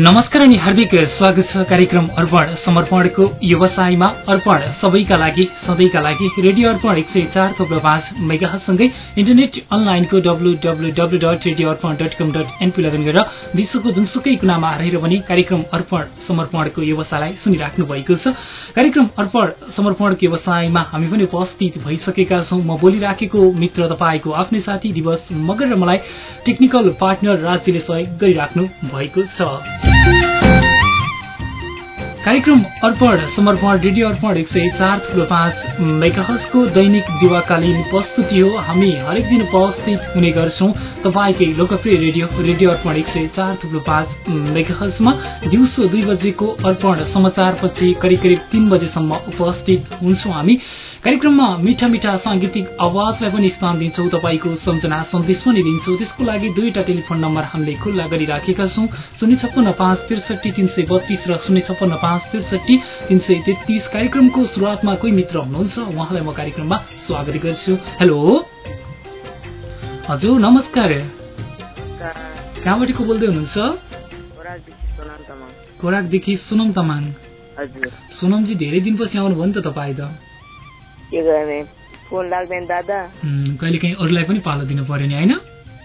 नमस्कार अनि हार्दिक स्वागत छ कार्यक्रम अर्पण समर्पणको व्यवसायमा अर्पण सबैका लागि सधैँका लागि रेडियो अर्पण एक सय चार थोप्लो पाँच मेगासँगै इन्टरनेट अनलाइनको W W W dot radio Arpan dot com dot NP लगन गरेर विश्वको जुनसुकै कुनामा रहेर पनि कार्यक्रम अर्पण समर्पणको व्यवसायलाई सुनिराख्नु भएको छ। कार्यक्रम अर्पण समर्पणको व्यवसायमा हामी पनि उपस्थित भइसकेका छौं। म बोलिराखेको मित्र तपाईँको आफ्नै साथी दिवस मगर र मलाई टेक्निकल पार्टनर राज्यले सहयोग गरिराख्नु भएको छ। Thank you. कार्यक्रम अर्पण समर्पण रेडियो अर्पण एक सय चार थुप्रो पाँच मेगाहजको दैनिक दिवाकालीन प्रस्तुति हो। हामी हरेक दिन उपस्थित हुने गर्छौं। तपाईँकै लोकप्रिय रेडियो रेडियो अर्पण एक सय चार थुप्रो पाँच मेगाहजमा दिउँसो दुई बजेको अर्पण समाचारपछि करिब करिब तीन बजेसम्म उपस्थित हुन्छौं हामी। कार्यक्रममा मिठा मिठा सांगीतिक आवाजलाई पनि स्थान दिन्छौ। तपाईँको सम्झना सन्देश पनि दिन्छौ। त्यसको लागि दुईवटा टेलिफोन नम्बर हामीले खुल्ला गरिराखेका छौं। शून्य छप्पन्न पाँच त्रिसठी तीन सय बत्तीस र शून्य छप्पन्न पाँच त्रिसठी तीन सय तेत्तिस कार्यक्रमको शुरूआतमा कोही मित्र हुनुहुन्छ? उहाँलाई म कार्यक्रममा स्वागत गर्छु। हेलो? हजुर नमस्कार। कहाँबाट को बोल्दै हुनुहुन्छ? खोराकदेखि सोनम तामाङ। सोनमजी धेरै दिनपछि आउनुभयो नि त तपाईँ त। फोन लाग्दैन दादा। कहिले काहीँ अरूलाई पनि पालो दिनु पर्यो नि होइन?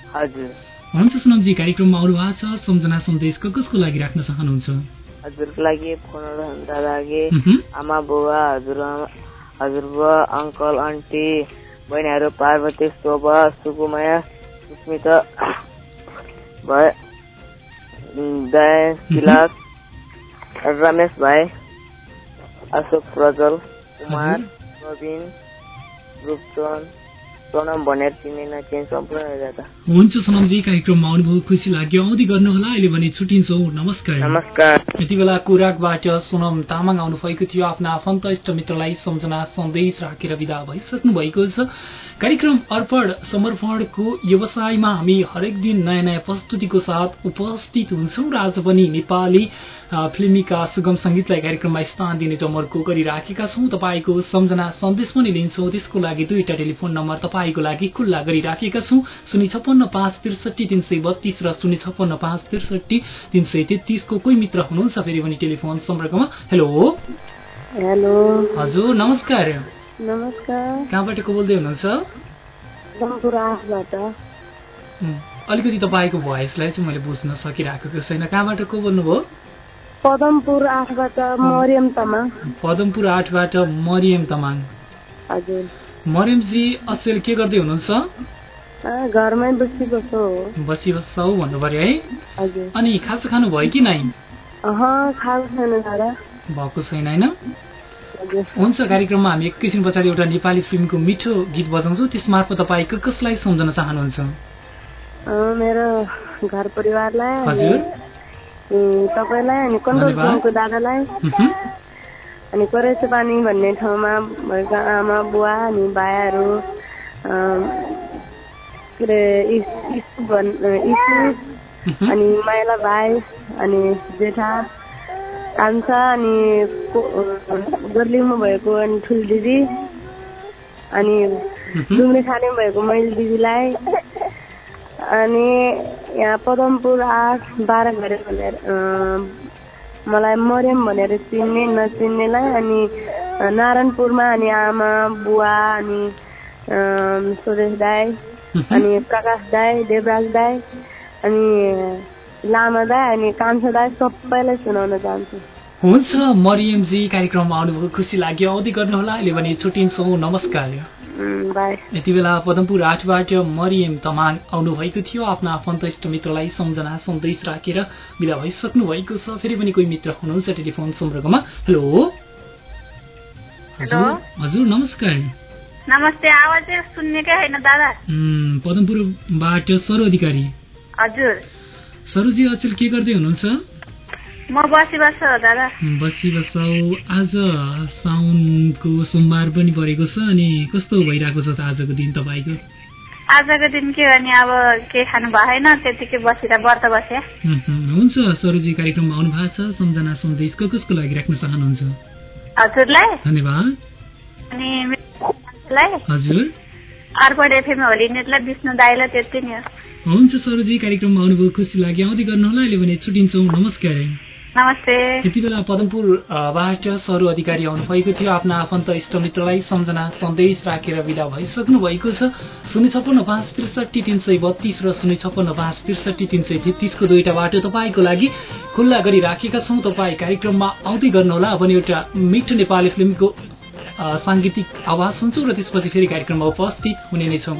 हजुर। हुन्छ सुनमजी कार्यक्रममा आउनु भएको छ सम्झना सन्देश कसको लागि राख्न चाहनुहुन्छ? हजुरको लागि फोन दादा लागि. आमा बुवा हजुर हजुरबुवा अङ्कल आन्टी बहिनीहरू पार्वती शोभा सुकुमाया सुस्मिता भाइ दया किलास रमेश भाइ अशोक प्रजल कुमार प्रवीण रूपचन हुन्छ सोनमजी कार्यक्रममा आउनुभयो खुसी लाग्यो। आउँदै गर्नुहोला अहिले भने छुट्टिन्छौँ नमस्कार। नमस्कार। यति बेला कुराकबाट सोनम तामाङ आउनु भएको थियो। आफ्ना आफन्त इष्ट मित्रलाई सम्झना सन्देश राखेर विदा भइसक्नु भएको छ। कार्यक्रम अर्पण समर्पणको व्यवसायमा हामी हरेक दिन नयाँ नयाँ प्रस्तुतिको साथ उपस्थित हुन्छौँ। र आज पनि नेपाली फिल्मीका सुगम सङ्गीतलाई कार्यक्रममा स्थान दिने जमर्को गरिराखेका छौँ। तपाईँको सम्झना सन्देश पनि लिन्छौँ। त्यसको लागि दुईवटा टेलिफोन नम्बर तपाईँको लागि खुल्ला गरिराखेका छौँ। शून्य छप्पन्न पाँच त्रिसठी तिन सय बत्तीस र शून्य छप्पन्न पाँच त्रिसठी तिन सय तेत्तिसको कोही मित्र हुनुहुन्छ? फेरि पनि टेलिफोन सम्पर्कमा। हेलो। हेलो। हजुर नमस्कार। नमस्कार। कहाँबाट को बोल्दै हुनुहुन्छ? अलिकति तपाईँको भोइसलाई चाहिँ मैले बुझ्न सकिराखेको छैन। कहाँबाट को बोल्नुभयो? पदमपुर आठबाट मरियम तामाङ। पदमपुर आठबाट मरियम तमाङ। हजुर। मरियमजी अचेल के गर्दै हुनुहुन्छ? घरमै बसी बसो बसी बस्छौ भन्नु पर्यो है। हजुर। अनि खाजा खानु भयो कि नै भएको छैन होइन। हुन्छ कार्यक्रममा हामी एकैछिन पछाडि एउटा नेपाली फिल्मको मिठो गीत बजाउँछौँ। त्यसमार्फत तपाईँ क- कसलाई सम्झन चाहनुहुन्छ? मेरो घर परिवारलाई हजुर। तपाईँलाई अनि कन्ट्रोल। गाउँको दादालाई. अनि करेसो पानी भन्ने ठाउँमा भएका आमा बुवा अनि भाइहरू के अरे इस- इस भन्- इसु मह्म. अनि माइला भाइ अनि जेठा कान्छा अनि गर्लिङमा भएको अनि ठुलो दिदी अनि. डुङ्ग्रे खाने भएको मैले दिदीलाई अनि यहाँ पदमपुर आठ बाह्र घर भनेर मलाई मरियम भनेर चिन्ने नचिन्नेलाई अनि नारायणपुरमा अनि आमा बुवा अनि स्वदेश दाई. अनि प्रकाश दाई देवराज दाई अनि लामा दाई अनि कान्छा दाई सबैलाई सुनाउन चाहन्छु। हुन्छ मरियमजी कार्यक्रममा आउनुभयो खुसी लाग्यो। आउँदै गर्नुहोला। अहिले भने छुट्टिन्छौँ। नमस्कार। यति बेला पदमपुर आठबाट मरियम तमाङ आउनुभएको थियो। आफ्ना आफन्त इष्ट मित्रलाई सम्झना सन्देश राखेर विदा भइसक्नु भएको छ। फेरि पनि कोही मित्र हुनुहुन्छ टेलिफोन सम्पर्कमा? हेलो? हजुर नमस्कार। नमस्ते आवाज सुन्नेकै होइन दादा। पदमपुरबाट सरो अधिकारी। हजुर। सरोजी अचेल के गर्दै हुनुहुन्छ? म बसी दादा। आज साउनको सोमबार पनि परेको छ अनि कस्तो भइरहेको छ त आजको दिन तपाईँको? आजको दिन के गर्ने अब के खानु भएन त्यतिकै बसेर व्रत बसे हुन्छ। सरोजी कार्यक्रममा आउनु भएको छ सम्झना सन्देश कसको लागि राख्न चाहनुहुन्छ? हजुरलाई। धन्यवाद। अनि हजुर। अर्पण एफएम होली नेटलाई विष्णु दाईलाई त्यति नै हो। हुन्छ सरोजी कार्यक्रममा आउनुभयो खुसी लाग्यो। आउँदै गर्नुहोला। अहिले भने छुट्टिन्छौँ। नमस्कार। नमस्ते। यति बेला पदमपुरबाट सरू अधिकारी आउनुभएको थियो। आफ्ना आफन्त इष्टमित्रलाई सम्झना सन्देश राखेर विदा भइसक्नु भएको छ। शून्य छप्पन्न पाँच त्रिसठी तिन सय बत्तीस र शून्य छप्पन्न पाँच त्रिसठी तिन सय तेत्तिसको दुईटा बाटो तपाईँको लागि खुल्ला गरिराखेका छौँ। तपाईँ कार्यक्रममा आउँदै गर्नुहोला। भने एउटा मिठो नेपाली फिल्मको साङ्गीतिक आवाज सुन्छौँ र त्यसपछि फेरि कार्यक्रममा उपस्थित हुने नै छौँ।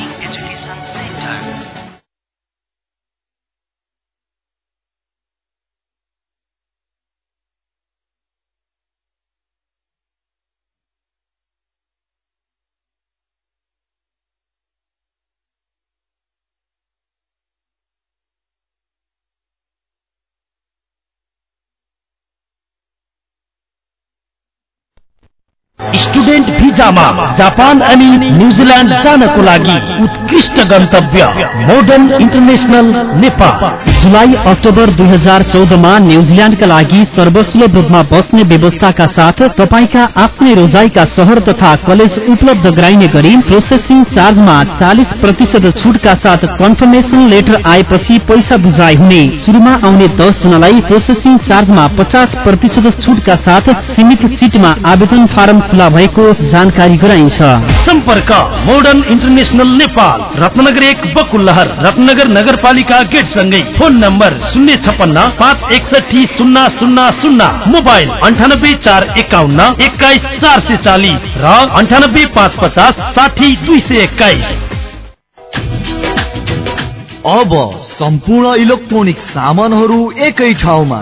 Student भिजामा जापान अनि न्युजिल्यान्ड जानको लागि उत्कृष्ट गन्तव्य modern international Nepal. July October दुई हजार चौधमा न्युजिल्यान्डका लागि सर्वसुलभ रूपमा बस्ने व्यवस्थाका साथ तपाईँका आफ्नै रोजाइका सहर तथा कलेज उपलब्ध गराइने गरी प्रोसेसिङ चार्जमा चालिस प्रतिशत छुटका साथ कन्फर्मेसन लेटर आएपछि पैसा बुझाइ हुने सुरुमा आउने दस जनालाई प्रोसेसिङ चार्जमा पचास प्रतिशत छुटका साथ सीमित सिटमा आवेदन फारम खुला भएको जानकारी गराइन्छ। सम्पर्क मोडर्न इन्टरनेसनल नेपाल रत्नगर एक बकुल्लहर रत्नगर नगरपालिका गेट सँगै फोन नम्बर शून्य छपन्न पाँच एकसठी शून्य शून्य शून्य। मोबाइल अन्ठानब्बे चार एकाउन्न एक्काइस चार सय चालिस र अन्ठानब्बे पाँच पचास साठी दुई सय एक्काइस। अब सम्पूर्ण इलेक्ट्रोनिक सामानहरू एकै ठाउँमा।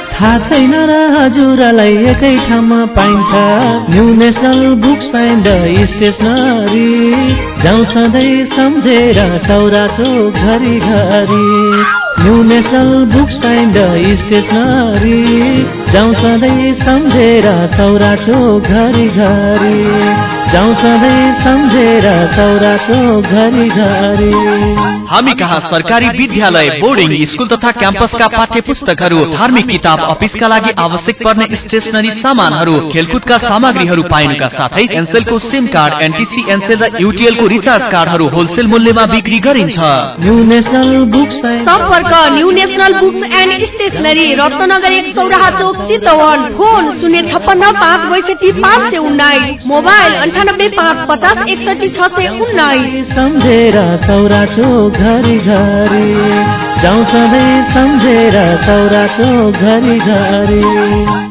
थाहा छैन र हजुरलाई एकै ठाउँमा पाइन्छ। New national books and stationery जाउँ सधैँ सम्झेर सौरा चोक घरि घरि। New national books and stationery जाउँ सधैँ सम्झेर सौरा चोक घरि घरि। जाउँ सधैँ सम्झेर सौरा चोक घरि घरि। हामी कहाँ सरकारी विद्यालय बोर्डिङ स्कुल तथा क्याम्पसका पाठ्य पुस्तकहरू धार्मिक किताब अफिसका लागि आवश्यक पर्ने स्टेसनरी सामानहरू खेलकुदका सामग्रीहरू पाइनुका साथै एनसेलको सिम कार्ड एनटिसी एनसेल र युटिएलको रिचार्ज कार्डहरू होलसेल मूल्यमा बिक्री गरिन्छ। न्यु नेसनल बुक्स सम्पर्क new national books and stationery Ratnagar एक सौराहा चोक चितवन फोन शून्य छप्पन्न पाँच बैसठी पाँच सय उन्नाइस मोबाइल अन्ठानब्बे पाँच पचास एकसठी छ सय उन्नाइस। सम्झेर सौरा चोक घरि घरि जाउँ सधैँ सम्झेर सौरा चोक घरि। घरि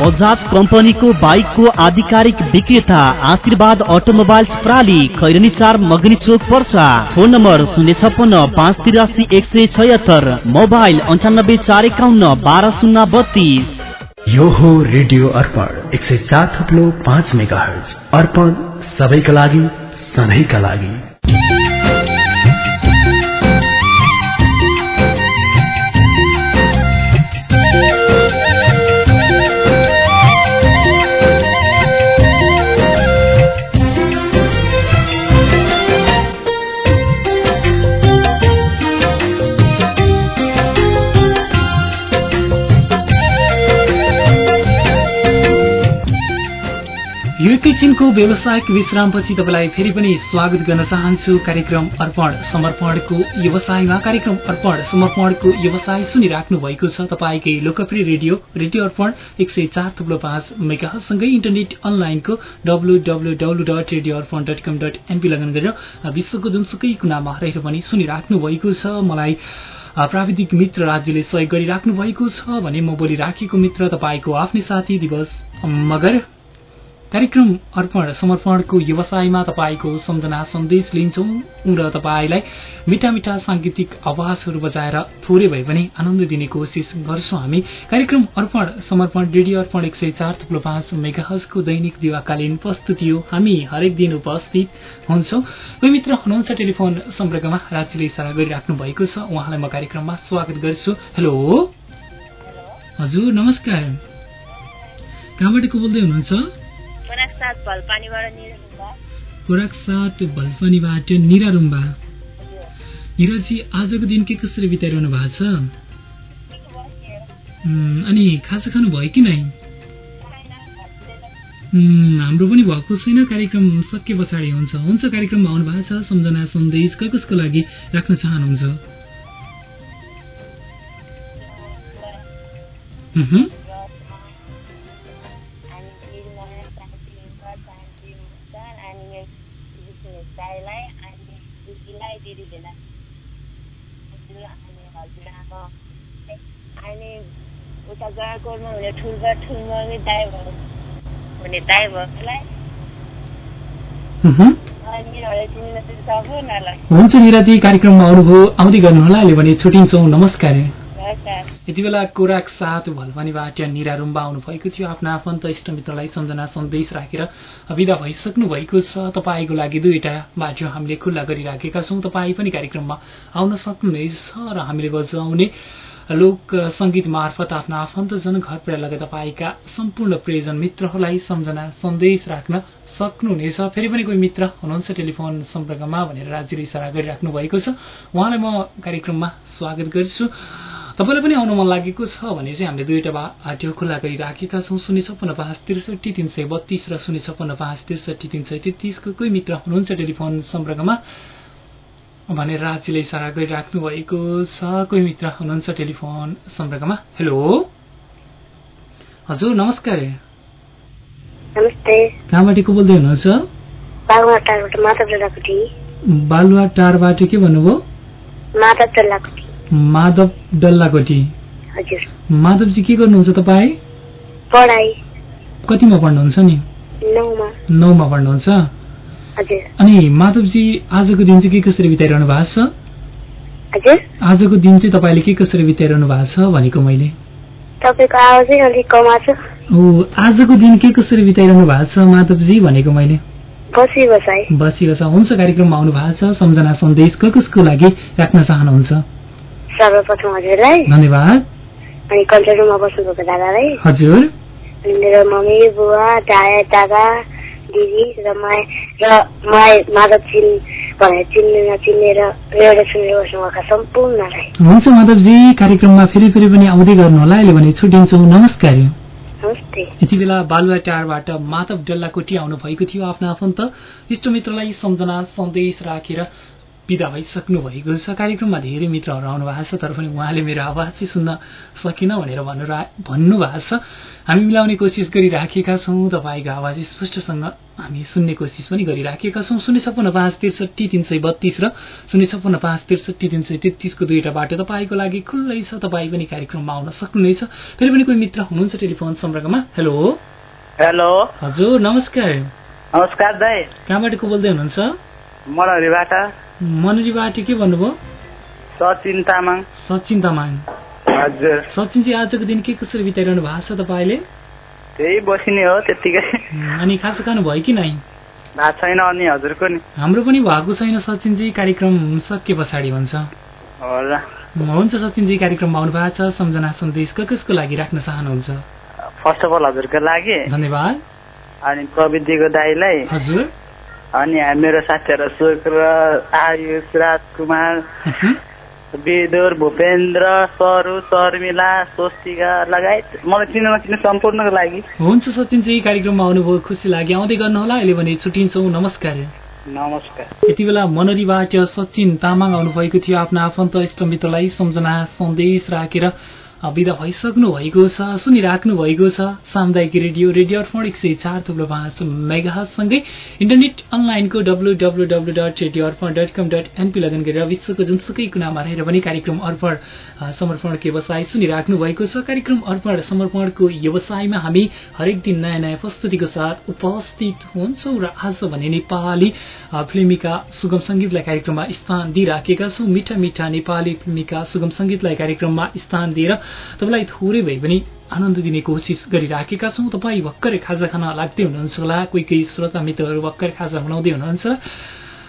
बजाज कम्पनीको बाइकको आधिकारिक विक्रेता आशीर्वाद अटोमोबाइल्स प्राली खैरनी चार मगनी चोक पर्सा। फोन नम्बर शून्य छप्पन्न पाँच तिरासी एक सय छयत्तर मोबाइल अन्ठानब्बे चार एकाउन्न बाह्र शून्य बत्तीस। यो हो रेडियो अर्पण एक सय चार थप्लो पाँच मेगा हर्ज अर्पण सबैका लागि सधैँका लागि। एकैछिनको व्यावसायिक विश्रामपछि तपाईँलाई फेरि पनि स्वागत गर्न चाहन्छु। कार्यक्रम अर्पण समर्पणको व्यवसायमा कार्यक्रम अर्पण समर्पणको व्यवसाय सुनिराख्नु भएको छ। तपाईँकै लोकप्रिय रेडियो रेडियो अर्पण एक सय चार थुप्रो पाँच मेगासँगै इन्टरनेट अनलाइनको डब्लु लगन गरेर विश्वको जुनसुकै कुनामा रहेर पनि सुनिराख्नु भएको छ। मलाई प्राविधिक मित्र राज्यले सहयोग गरिराख्नु भएको छ भने म बोलिराखेको मित्र तपाईँको आफ्नै साथी दिवस मगर कार्यक्रम अर्पण समर्पणको व्यवसायमा तपाईँको सम्झना सन्देश लिन्छौँ र तपाईँलाई मिठा मिठा साङ्गीतिक आवाजहरू बजाएर थोरै भए पनि आनन्द दिने कोसिस गर्छौँ हामी। कार्यक्रम अर्पण समर्पण रेडियो अर्पण एक सय चार थुप्रो पाँच मेगाहजको दैनिक दिवाकालीन प्रस्तुति हो। हामी हरेक दिन उपस्थित हुन्छौँ। कोही मित्र हुनुहुन्छ टेलिफोन सम्पर्कमा राज्यले इसारा गरिराख्नु भएको छ। उहाँलाई म कार्यक्रममा स्वागत गर्छु। हेलो! हजुर नमस्कार। कहाँबाट को बोल्दै हुनुहुन्छ? खोराकसाथ भलपानीबाट निरा रुम्बा निराजी आजको दिन के कसरी बिताइरहनु भएको छ? अनि खाजा खानु भयो कि नै? हाम्रो पनि भएको छैन कार्यक्रम सके पछाडि हुन्छ। हुन्छ कार्यक्रममा आउनु भएको छ सम्झना सन्देश क कसको लागि राख्न चाहनुहुन्छ? अनि उता गएकोमा हुने ठुल्बा ठुल्मा दाइ भयो हुने दाइ भएकोलाई हुन्छ निराजी कार्यक्रममा आउनुभयो आउँदै गर्नुहोला। अहिले भने छुट्टिन्छौँ। नमस्कार। यति बेला कोराक साथ भलपानीबाट निरा रुम्बा आउनुभएको थियो। आफ्ना आफन्त इष्टमित्रलाई सम्झना सन्देश राखेर विदा भइसक्नु भएको छ। तपाईँको लागि दुईवटा बाटो हामीले खुल्ला गरिराखेका छौँ। तपाईँ पनि कार्यक्रममा आउन सक्नुहुनेछ र हामीले बजाउने लोक संगीत मार्फत आफ्ना आफन्तजन घर पुर्याएर लगे तपाईँका सम्पूर्ण प्रियजन मित्रहरूलाई सम्झना सन्देश राख्न सक्नुहुनेछ। फेरि पनि कोही मित्र हुनुहुन्छ टेलिफोन सम्पर्कमा भनेर राज्यले इसारा गरिराख्नु भएको छ। उहाँलाई म कार्यक्रममा स्वागत गर्छु। तपाईँलाई पनि आउन मन लागेको छ भने चाहिँ हामीले दुईवटा बाटो खुल्ला गरिराखेका छौँ। शून्य छप्पन्न पाँच त्रिसठी तिन सय बत्तीस र शून्य छप्पन्न पाँच त्रिसठी तिन सय तेत्तिसको कोही मित्र हुनुहुन्छ टेलिफोन सम्पर्कमा? भनेर राज्यले इसारा गरिराख्नु भएको छ। कोही मित्र हुनुहुन्छ टेलिफोन सम्पर्कमा? हेलो? हजुर नमस्कार। कहाँबाट को बोल्दै हुनुहुन्छ? बालुवा टारबाट के भन्नुभयो? माधव डल्लाकोटी। माधवजी के गर्नुहुन्छ तपाईँ? कतिमा पढ्नुहुन्छ नि? नौमा। पढ्नुहुन्छ। अनि माधवजी आजको दिन चाहिँ के कसरी बिताइरहनु भएको छ? आजको दिन चाहिँ तपाईँले के कसरी बिताइरहनु भएको छ भनेको मैले। ओ आजको दिन के कसरी बिताइरहनु भएको छ माधवजी भनेको मैले। बसी बसाइ। बसी बसा हुन्छ कार्यक्रममा आउनु भएको छ। सम्झना सन्देश कसको लागि राख्न चाहनुहुन्छ? सर्वप्रथम हजुरलाई। धन्यवाद। अनि कन्ट्रोल रुममा बस्नुभएको दादालाई। हजुर। अनि मेरो मम्मी बुवा दादा दादा दिदी र माया र माया माधव चिन् भनेर चिन्ने नचिन्ने र एउटा सुनेर बस्नुभएका सम्पूर्णलाई। हुन्छ माधवजी कार्यक्रममा फेरि फेरि पनि आउँदै गर्नु होला अहिले भने छुट्टिन्छौँ। नमस्कार। यति बेला बालुवाटारबाट माधव डल्लाकोटी आउनु भएको थियो आफ्नो आफन्त। इष्टमित्रलाई सम्झना सन्देश राखेर विदा भइसक्नु भएको छ। कार्यक्रममा धेरै मित्रहरू आउनु भएको छ तर पनि उहाँले मेरो आवाज चाहिँ सुन्न सकेन भनेर भन्नु भन्नुभएको छ। हामी मिलाउने कोसिस गरिराखेका छौँ तपाईँको आवाज स्पष्टसँग हामी सुन्ने कोसिस पनि गरिराखेका छौँ। शून्य छप्पन्न पाँच त्रिसठी तिन सय बत्तीस र शून्य छप्पन्न पाँच त्रिसठी तिन सय तेत्तिसको दुईवटा बाटो तपाईँको लागि खुल्लै छ। तपाईँ पनि कार्यक्रममा आउन सक्नुहुनेछ। फेरि पनि कोही मित्र हुनुहुन्छ टेलिफोन सम्पर्कमा? हेलो? हेलो? हजुर नमस्कार। नमस्कार दाई। कहाँबाट को बोल्दै हुनुहुन्छ? मनरीबाट के भन्नुभयो? सचिन तामाङ। सचिन तामाङ। हजुर। सचिन चाहिँ आजको दिन के कसरी बिताइरहनु भएको छ तपाईँले? त्यही बसिने हो त्यत्तिकै अनि खाजा खानु भयो कि नै? भएको छैन अनि हजुरको नि। हाम्रो पनि भएको छैन सचिनजी कार्यक्रम सके पछाडि हुन्छ होला। हुन्छ सचिनजी कार्यक्रममा आउनु भएको छ सम्झना सन्देश कसको लागि राख्न चाहनुहुन्छ? फर्स्ट अफ अल हजुरको लागि। धन्यवाद। अनि प्रविधिको दाईलाई। हजुर। अनि मेरो साथीहरू शुक्र आयुष राजकुमार विदुर भूपेन्द्र सरू शर्मिला स्वस्तिका लगायत मलाई चिन्न नचिन्ने सम्पूर्णको लागि? हुन्छ सचिनजी कार्यक्रममा आउनुभयो खुसी लाग्यो। आउँदै गर्नुहोला। अहिले भने छुट्टिन्छौँ नमस्कार। नमस्कार। यति बेला मनरीबाट सचिन तामाङ आउनुभएको थियो। आफ्नो आफन्त इष्टमित्रलाई सम्झना सन्देश राखेर विदा भइसक्नु भएको छ सुनिराख्नु भएको छ सामुदायिक रेडियो रेडियो अर्पण एक सय चार थुप्रो पाँच मेगासँगै इन्टरनेट अनलाइनको W W W dot radio Arpan dot com dot NP login गरेर विश्वको जुनसुकै कुनामा रहेर पनि कार्यक्रम अर्पण समर्पणको व्यवसाय सुनिराख्नु भएको छ। कार्यक्रम अर्पण समर्पणको व्यवसायमा हामी हरेक दिन नयाँ नयाँ प्रस्तुतिको साथ उपस्थित हुन्छौँ र आज भने नेपाली फिल्मीका सुगम सङ्गीतलाई कार्यक्रममा स्थान दिइराखेका छौँ। मिठा मिठा नेपाली फिल्मीका सुगम सङ्गीतलाई कार्यक्रममा स्थान दिएर तपाईँलाई थोरै भए पनि आनन्द दिने कोसिस गरिराखेका छौँ। तपाईँ भर्खरै खाजा खान लाग्दै हुनुहुन्छ होला। कोही कोही श्रोता मित्रहरू भर्खर खाजा बनाउँदै हुनुहुन्छ।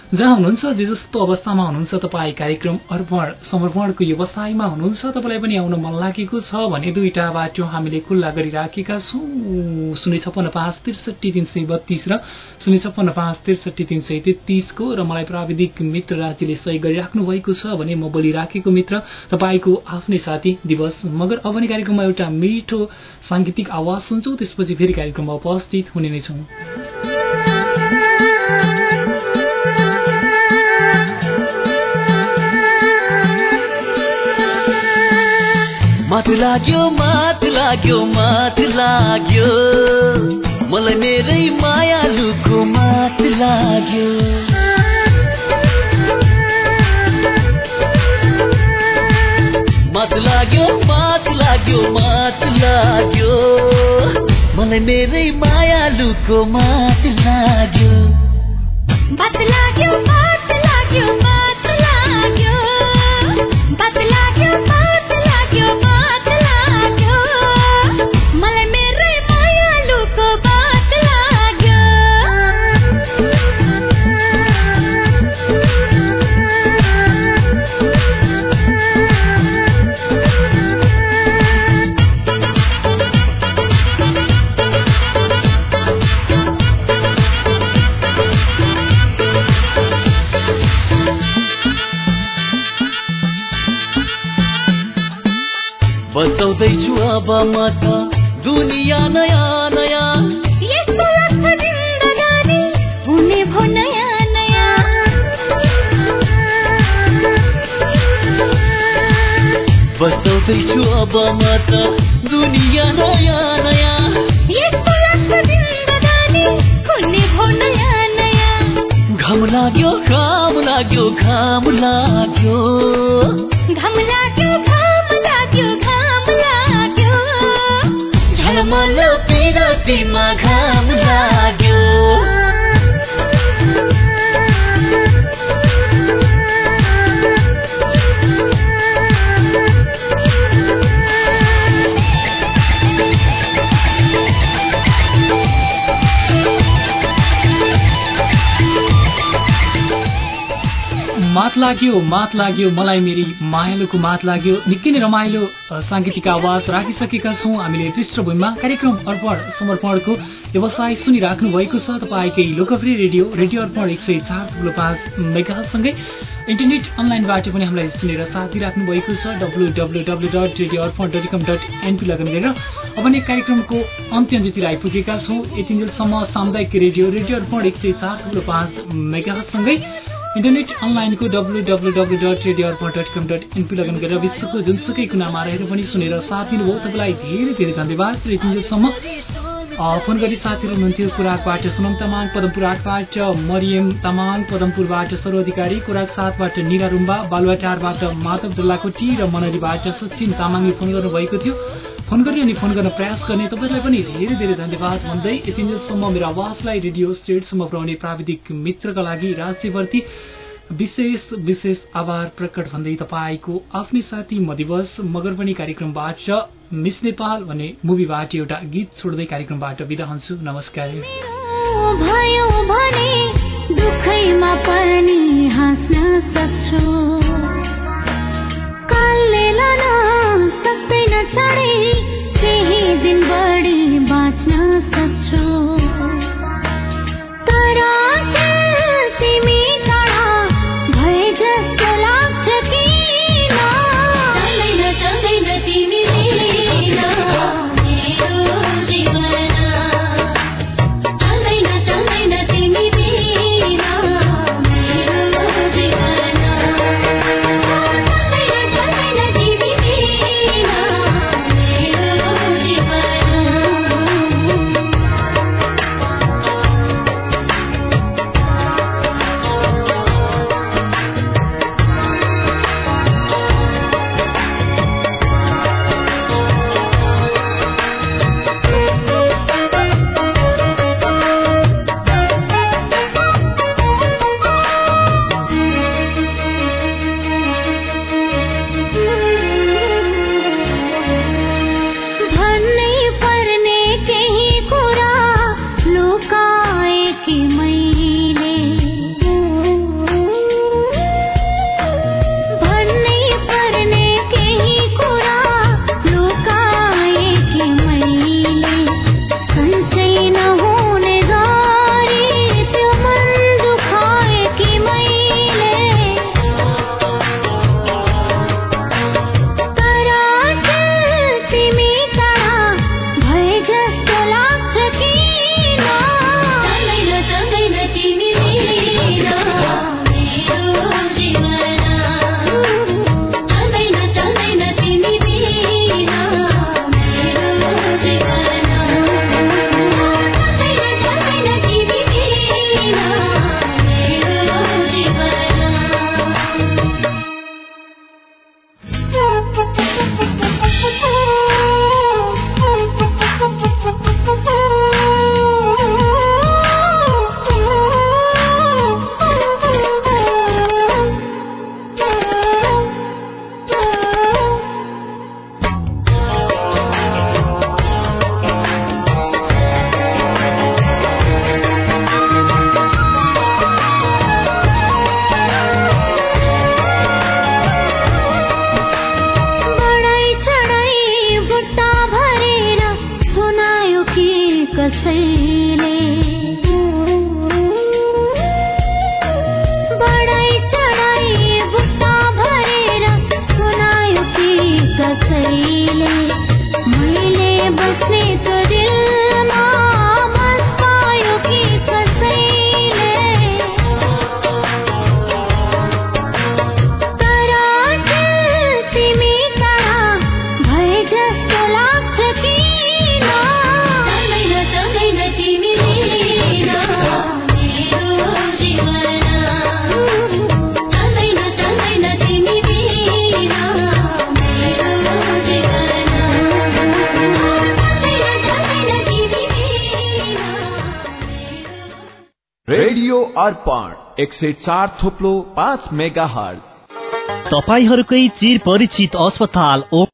जहाँ हुनुहुन्छ जे जस्तो अवस्थामा हुनुहुन्छ तपाईँ कार्यक्रम अर्पण समर्पणको व्यवसायमा हुनुहुन्छ तपाईँलाई पनि आउन मन लागेको छ भने दुईटा बाटो हामीले खुल्ला गरिराखेका छौँ। शून्य छप्पन्न पाँच त्रिसठी तिन सय बत्तीस र शून्य छप्पन्न पाँच त्रिसठी तिन सय तेत्तिसको र मलाई प्राविधिक मित्र राज्यले सहयोग गरिराख्नु भएको छ भने म बोलिराखेको मित्र तपाईँको आफ्नै साथी दिवस। मगर अब कार्यक्रममा एउटा मिठो साङ्गीतिक आवाज सुन्छौँ त्यसपछि फेरि कार्यक्रममा उपस्थित हुने नै छौँ। लाग्यो माथ लाग्यो माथ लाग्यो। मलाई मेरै मायालुको माथ लाग्यो। माथ लाग्यो माथ लाग्यो माथ लाग्यो। मलाई मेरै मायालुको माथ लाग्यो। बात लाग्यो बात लाग्यो। बसाउँदैछु अब म त दुनियाँ नयाँ नयाँ यस्तो लाग्छ जिन्दगानी हुने भो नयाँ नयाँ बसाउँदैछु अब म त दुनियाँ नयाँ नयाँ यस्तो लाग्छ जिन्दगानी हुने भो नयाँ नयाँ घाम लाग्यो घाम लाग्यो घाम लाग्यो घाम लाग्यो पिरतीमा घाम मात लाग्यो मात लाग्यो मलाई मेरी मायालुको मात लाग्यो। निकै नै रमाइलो साङ्गीतिक आवाज राखिसकेका छौँ हामीले पृष्ठभूमिमा। कार्यक्रम अर्पण समर्पणको व्यवसाय सुनिराख्नु भएको छ। तपाईँकै लोकप्रिय रेडियो रेडियो अर्पण एक सय चार थुप्रो पाँच मेगासँगै इन्टरनेट अनलाइनबाट पनि हामीलाई सुनेर साथ दिइराख्नु भएको छ। W W W dot radio Arpan dot com dot NP login गरेर अब नै कार्यक्रमको अन्त्य अन्त्यतिर आइपुगेका छौँ। यतिन्जेलसम्म सामुदायिक रेडियो रेडियो अर्पण एक सय चार थुप्रो पाँच मेगासँगै इन्टरनेट अनलाइनको W W W dot radio Arpan dot com dot NP login गरेर विश्वको जुनसुकै कुनामा रहेर पनि सुनेर साथ दिनुभयो। तपाईँलाई धेरै धेरै धन्यवाद। र यतिन्जेलसम्म फोन गरी साथीहरू हुनुहुन्थ्यो कुराकबाट सुनम तामाङ पदमपुर आठबाट मरियम तामाङ पदमपुरबाट सर्वाधिकारी कुराक सातबाट निरा रुम्बा बालुवाटारबाट माधव डल्लाकोटी र मनरीबाट सचिन तामाङले फोन गर्नुभएको थियो। फोन गर्ने अनि फोन गर्न प्रयास गर्ने तपाईँलाई पनि धेरै धेरै धन्यवाद। भन्दै यति दिनसम्म मेरो आवाजलाई रेडियो स्टेटसम्म पुर्याउने प्राविधिक मित्रका लागि राज्यवर्ती विशेष विशेष आभार प्रकट भन्दै तपाईँको आफ्नै साथी म दिवस मगर पनि कार्यक्रमबाट मिस नेपाल भन्ने मुभीबाट एउटा गीत छोड्दै कार्यक्रमबाट बिदा हुन्छु। नमस्कार। एक सय चार थोप्लो पाँच मेगा हल तपाईँहरूकै चिर परिचित अस्पताल